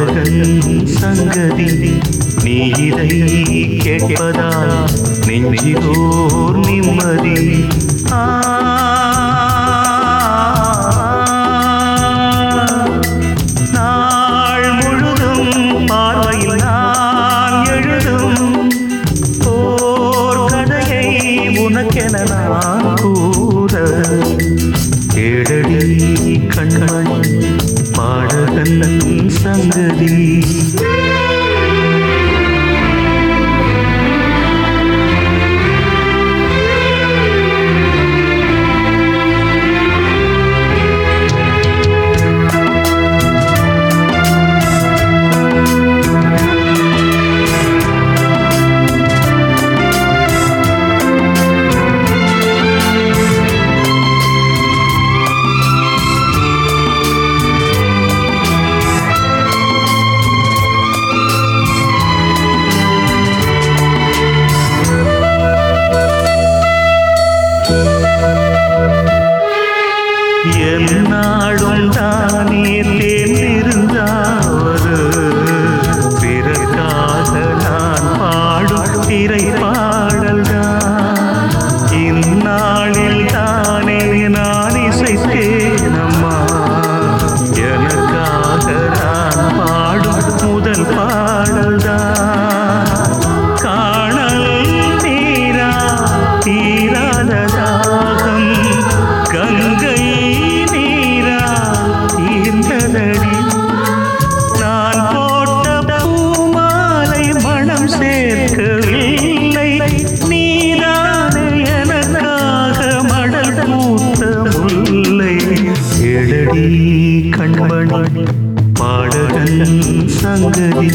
அழகன் சங்கதி நீ இதை கேட்பதா நெஞ்சிதோர் நிம்மதி. ஆ. உனக்கென நான் கூற கேடடி கண்மணி. பாடகன் சங்கதி. என்னாடும் தானே தேர்ந்திருந்தாவது பிறக்காக நான் பாடும் திரை பாடல் தான் இந்நாளில் தானே நான் இசைத்தேனம்மா எனக்காக நான் பாடும் முதல் பாடல் தான் கேட்கவில்லை நீதான எனக்காக மடல் பூத்த முல்லை. கேளடி கண்மணி பாடகன் சங்கதி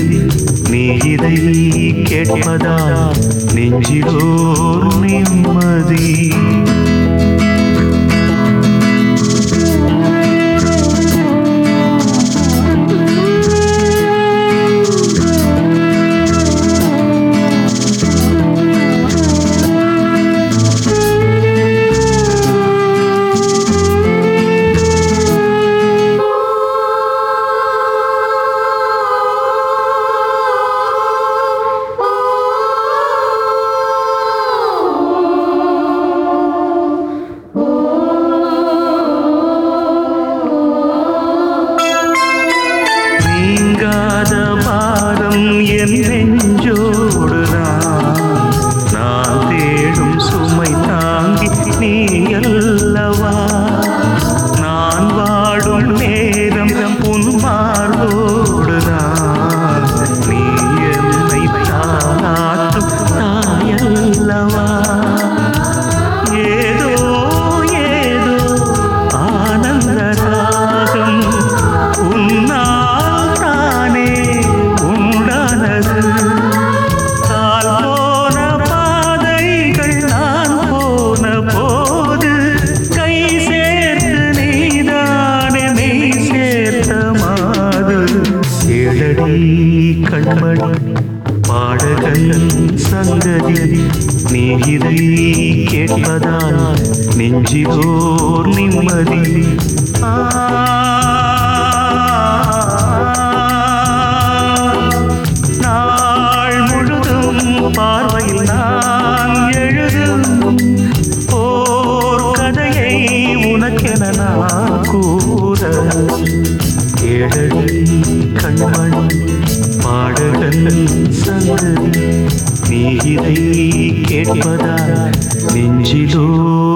நீ இதை கேட்பதா நெஞ்சிலோர் நிம்மதி. பாடகன் சங்கதி நீ இதை கேட்பதால் நெஞ்சிதோர் நிம்மதி. நாள் முழுதும் பார்வையில் நான் எழுதும் ஓர் கதையை உனக்கென நான் கூற. ஏழடி கண்மணி பாடகன் சங்கதி நீ இதை கேட்பதால் நெஞ்சிலோர் நிம்மதி